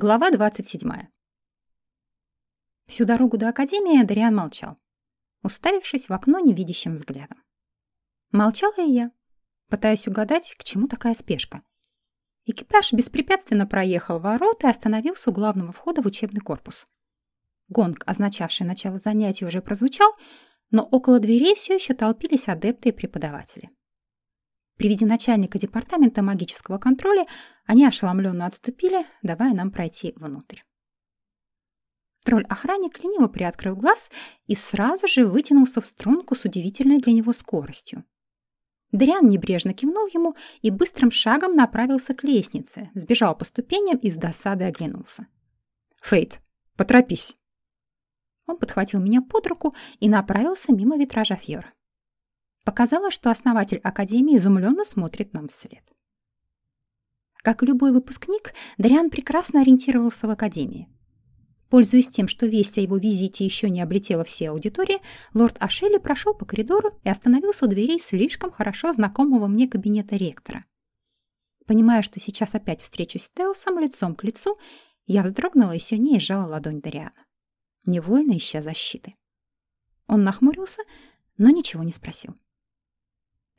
Глава 27. Всю дорогу до Академии Адриан молчал, уставившись в окно невидящим взглядом. Молчала и я, пытаясь угадать, к чему такая спешка. Экипаж беспрепятственно проехал ворота и остановился у главного входа в учебный корпус. Гонг, означавший начало занятий, уже прозвучал, но около дверей все еще толпились адепты и преподаватели. При виде начальника департамента магического контроля они ошеломленно отступили, давая нам пройти внутрь. Тролль-охранник лениво приоткрыл глаз и сразу же вытянулся в струнку с удивительной для него скоростью. Дриан небрежно кивнул ему и быстрым шагом направился к лестнице, сбежал по ступеням и с досадой оглянулся. «Фейт, поторопись!» Он подхватил меня под руку и направился мимо витража Фьора. Показалось, что основатель Академии изумленно смотрит нам вслед. Как любой выпускник, Дариан прекрасно ориентировался в Академии. Пользуясь тем, что весть о его визите еще не облетела все аудитории, лорд Ашели прошел по коридору и остановился у дверей слишком хорошо знакомого мне кабинета ректора. Понимая, что сейчас опять встречусь с Теосом лицом к лицу, я вздрогнула и сильнее сжала ладонь Дариана, невольно ища защиты. Он нахмурился, но ничего не спросил.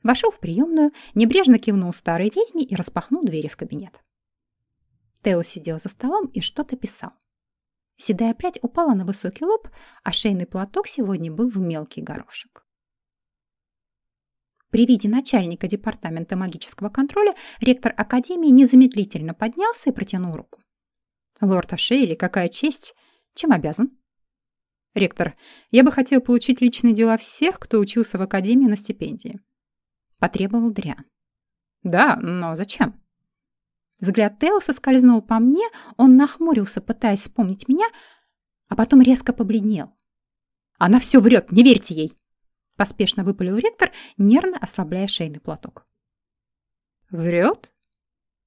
Вошел в приемную, небрежно кивнул старой ведьме и распахнул двери в кабинет. Тео сидел за столом и что-то писал. Седая прядь упала на высокий лоб, а шейный платок сегодня был в мелкий горошек. При виде начальника департамента магического контроля ректор Академии незамедлительно поднялся и протянул руку. «Лорд Ашейли, какая честь! Чем обязан?» «Ректор, я бы хотел получить личные дела всех, кто учился в Академии на стипендии. — потребовал Дриан. «Да, но зачем?» Взгляд Теоса скользнул по мне, он нахмурился, пытаясь вспомнить меня, а потом резко побледнел. «Она все врет, не верьте ей!» Поспешно выпалил ректор, нервно ослабляя шейный платок. «Врет?»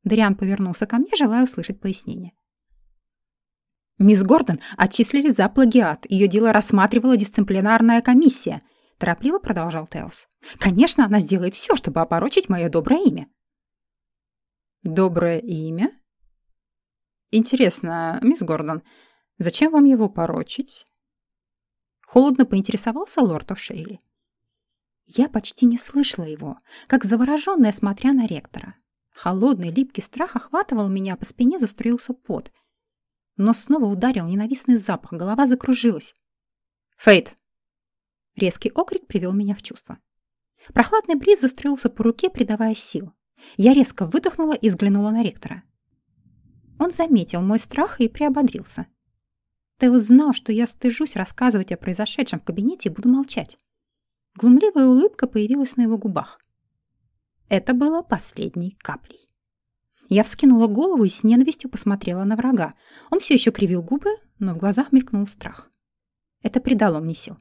Дриан повернулся ко мне, желая услышать пояснение. «Мисс Гордон отчислили за плагиат. Ее дело рассматривала дисциплинарная комиссия торопливо продолжал Теос. Конечно, она сделает все, чтобы опорочить мое доброе имя. Доброе имя? Интересно, мисс Гордон, зачем вам его порочить? Холодно поинтересовался лорд О'Шейли. Я почти не слышала его, как завороженная, смотря на ректора. Холодный, липкий страх охватывал меня, по спине заструился пот. Но снова ударил ненавистный запах, голова закружилась. «Фейт, Резкий окрик привел меня в чувство. Прохладный бриз застроился по руке, придавая сил. Я резко выдохнула и взглянула на ректора. Он заметил мой страх и приободрился. Тео знал, что я стыжусь рассказывать о произошедшем в кабинете и буду молчать. Глумливая улыбка появилась на его губах. Это было последней каплей. Я вскинула голову и с ненавистью посмотрела на врага. Он все еще кривил губы, но в глазах мелькнул страх. Это придало мне сил.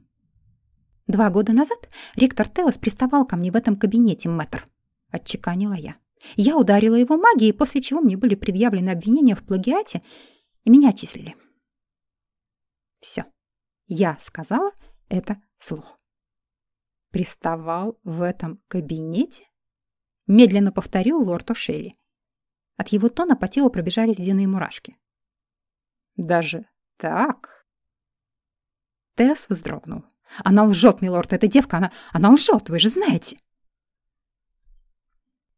Два года назад ректор Теос приставал ко мне в этом кабинете, мэтр. Отчеканила я. Я ударила его магией, после чего мне были предъявлены обвинения в плагиате, и меня отчислили. Все. Я сказала это вслух. Приставал в этом кабинете? Медленно повторил лорд О'Шелли. От его тона по телу пробежали ледяные мурашки. Даже так? Тесс вздрогнул. Она лжет, милорд, эта девка, она, она лжет, вы же знаете.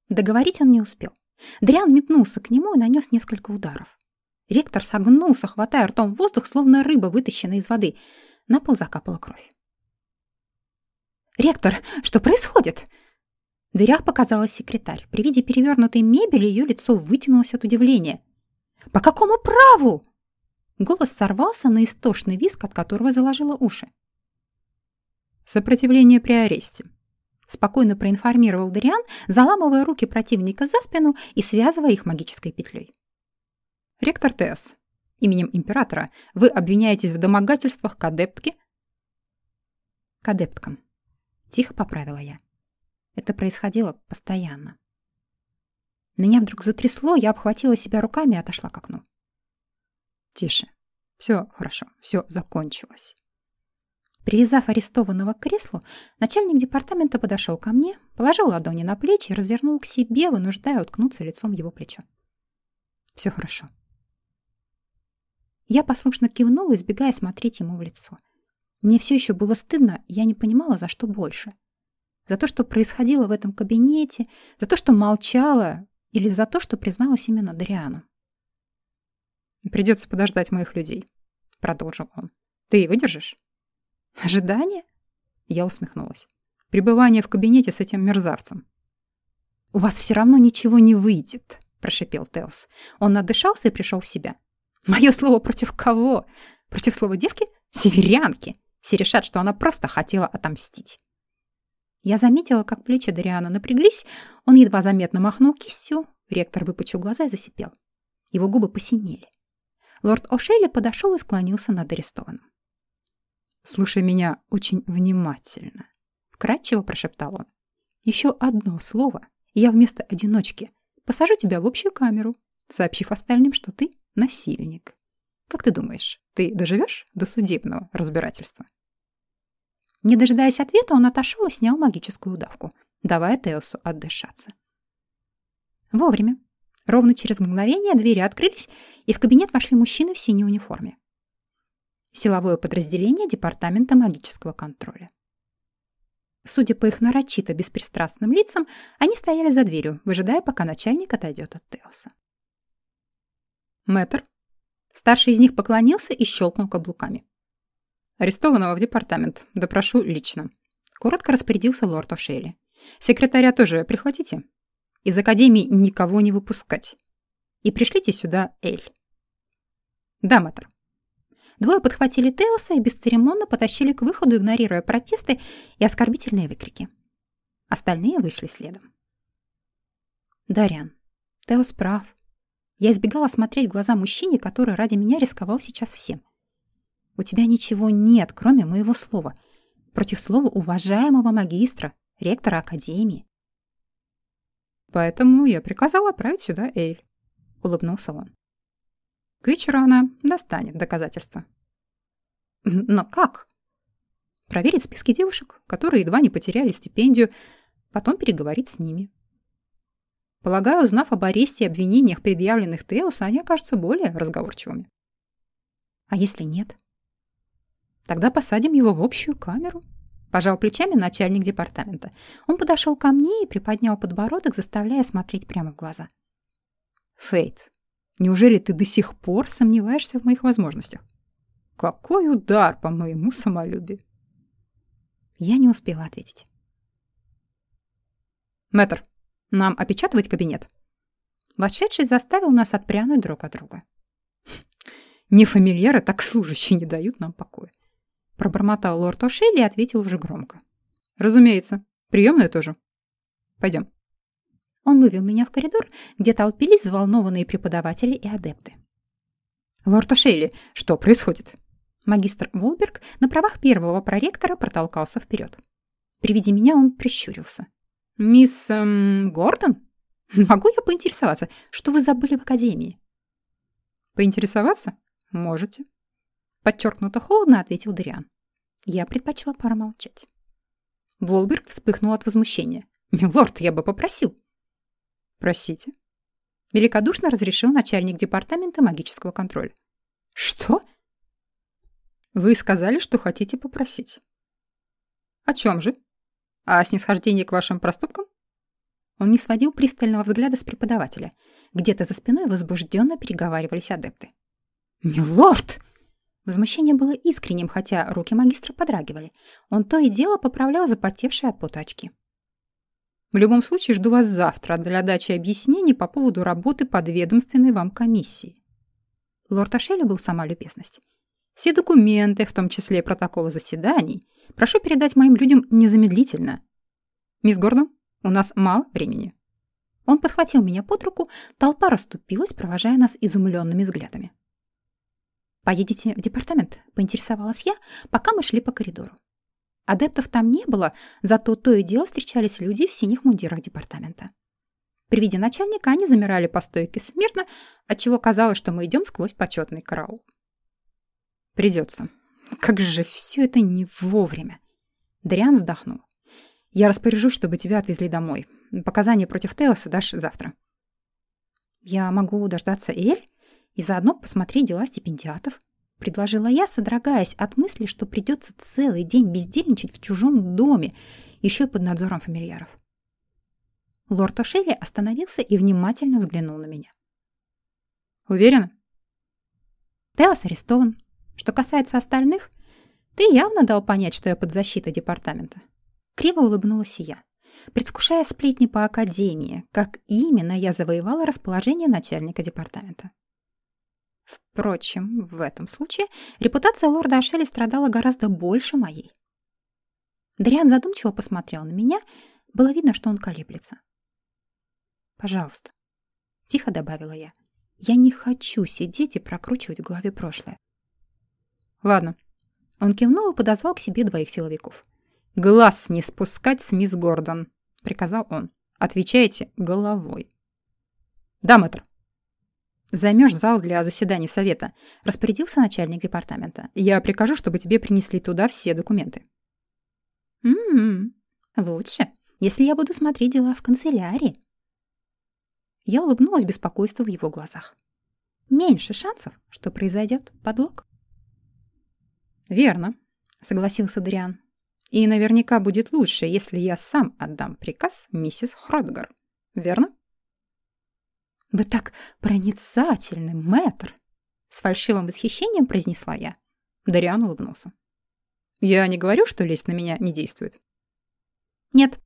Договорить он не успел. Дриан метнулся к нему и нанес несколько ударов. Ректор согнулся, хватая ртом воздух, словно рыба, вытащенная из воды. На пол закапала кровь. «Ректор, что происходит?» В дверях показалась секретарь. При виде перевернутой мебели ее лицо вытянулось от удивления. «По какому праву?» Голос сорвался на истошный виск, от которого заложило уши. Сопротивление при аресте. Спокойно проинформировал Дариан, заламывая руки противника за спину и связывая их магической петлей. Ректор Тесс, именем императора вы обвиняетесь в домогательствах к адептке? К адепткам. Тихо поправила я. Это происходило постоянно. Меня вдруг затрясло, я обхватила себя руками и отошла к окну. Тише. Все хорошо, все закончилось. Привязав арестованного к креслу, начальник департамента подошел ко мне, положил ладони на плечи и развернул к себе, вынуждая уткнуться лицом в его плечо. «Все хорошо». Я послушно кивнула, избегая смотреть ему в лицо. Мне все еще было стыдно, я не понимала, за что больше. За то, что происходило в этом кабинете, за то, что молчала, или за то, что призналась именно Дариану. «Придется подождать моих людей», — продолжил он. «Ты выдержишь?» «Ожидание?» Я усмехнулась. «Пребывание в кабинете с этим мерзавцем». «У вас все равно ничего не выйдет», — прошипел Теос. Он надышался и пришел в себя. «Мое слово против кого? Против слова девки? Северянки!» Все решат, что она просто хотела отомстить. Я заметила, как плечи Дариана напряглись, он едва заметно махнул кистью, ректор выпучил глаза и засипел. Его губы посинели. Лорд О'Шейли подошел и склонился над арестованным. «Слушай меня очень внимательно», — вкратчиво прошептал он. «Еще одно слово, и я вместо одиночки посажу тебя в общую камеру, сообщив остальным, что ты насильник. Как ты думаешь, ты доживешь до судебного разбирательства?» Не дожидаясь ответа, он отошел и снял магическую удавку, давая Теосу отдышаться. Вовремя. Ровно через мгновение двери открылись, и в кабинет вошли мужчины в синей униформе. Силовое подразделение Департамента магического контроля. Судя по их нарочито беспристрастным лицам, они стояли за дверью, выжидая, пока начальник отойдет от Теоса. Мэтр. Старший из них поклонился и щелкнул каблуками. Арестованного в департамент. Допрошу лично. Коротко распорядился лорд О'Шейли. Секретаря тоже прихватите. Из академии никого не выпускать. И пришлите сюда Эль. Да, мэтр. Двое подхватили Теоса и бесцеремонно потащили к выходу, игнорируя протесты и оскорбительные выкрики. Остальные вышли следом. Дариан, Теос прав. Я избегала смотреть в глаза мужчине, который ради меня рисковал сейчас всем. У тебя ничего нет, кроме моего слова. Против слова уважаемого магистра, ректора Академии. Поэтому я приказал отправить сюда Эйль, улыбнулся он. К вечеру она достанет доказательства. Но как? Проверить списки девушек, которые едва не потеряли стипендию, потом переговорить с ними. Полагаю, узнав об аресте и обвинениях, предъявленных Теосу, они окажутся более разговорчивыми. А если нет? Тогда посадим его в общую камеру. Пожал плечами начальник департамента. Он подошел ко мне и приподнял подбородок, заставляя смотреть прямо в глаза. Фейт, неужели ты до сих пор сомневаешься в моих возможностях? Какой удар по моему самолюбию. Я не успела ответить. Мэтр, нам опечатывать кабинет? Вошедший заставил нас отпрянуть друг от друга. Не фамильяры, так служащие не дают нам покоя. Пробормотал лорд О'Шелли и ответил уже громко. «Разумеется. Приемная тоже. Пойдем». Он вывел меня в коридор, где толпились взволнованные преподаватели и адепты. «Лорд О'Шейли, что происходит?» Магистр Волберг на правах первого проректора протолкался вперед. При виде меня он прищурился. «Мисс эм, Гордон? Могу я поинтересоваться, что вы забыли в академии?» «Поинтересоваться? Можете», Подчеркнуто холодно ответил Дриан. Я предпочла промолчать. Волберг вспыхнул от возмущения. «Милорд, я бы попросил». «Просите». Великодушно разрешил начальник департамента магического контроля. «Что?» «Вы сказали, что хотите попросить». «О чем же? О снисхождении к вашим проступкам?» Он не сводил пристального взгляда с преподавателя. Где-то за спиной возбужденно переговаривались адепты. «Милорд!» Возмущение было искренним, хотя руки магистра подрагивали. Он то и дело поправлял запотевшие от пота очки. «В любом случае, жду вас завтра для дачи объяснений по поводу работы подведомственной вам комиссии». Лорд Ашелли был сама любезность. «Все документы, в том числе протоколы заседаний, прошу передать моим людям незамедлительно. Мисс Гордон, у нас мало времени». Он подхватил меня под руку, толпа расступилась, провожая нас изумленными взглядами. «Поедете в департамент?» — поинтересовалась я, пока мы шли по коридору. Адептов там не было, зато то и дело встречались люди в синих мундирах департамента. При виде начальника они замирали по стойке смирно, отчего казалось, что мы идем сквозь почетный караул. «Придется. Как же все это не вовремя!» Дриан вздохнул. «Я распоряжусь, чтобы тебя отвезли домой. Показания против Теоса дашь завтра». «Я могу дождаться Эль?» и заодно посмотреть дела стипендиатов. Предложила я, содрогаясь от мысли, что придется целый день бездельничать в чужом доме, еще и под надзором фамильяров. Лорд О'Шелли остановился и внимательно взглянул на меня. «Уверена?» «Теос арестован. Что касается остальных, ты явно дал понять, что я под защитой департамента». Криво улыбнулась я, предвкушая сплетни по Академии, как именно я завоевала расположение начальника департамента. Впрочем, в этом случае репутация лорда Ашели страдала гораздо больше моей. Дриан задумчиво посмотрел на меня. Было видно, что он колеблется. «Пожалуйста», — тихо добавила я. «Я не хочу сидеть и прокручивать в голове прошлое». «Ладно». Он кивнул и подозвал к себе двоих силовиков. «Глаз не спускать с мисс Гордон», — приказал он. «Отвечайте головой». «Да, мэтр». «Займешь зал для заседаний совета», — распорядился начальник департамента. «Я прикажу, чтобы тебе принесли туда все документы». «М-м, лучше, если я буду смотреть дела в канцелярии». Я улыбнулась беспокойству в его глазах. Меньше шансов, что произойдет подлог. «Верно», — согласился Дриан. «И наверняка будет лучше, если я сам отдам приказ миссис Хродгар. Верно?» «Вы так проницательны, мэтр!» С фальшивым восхищением произнесла я. Дариан улыбнулся. Я не говорю, что лезть на меня не действует. Нет,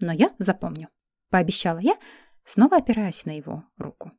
но я запомню, пообещала я, снова опираясь на его руку.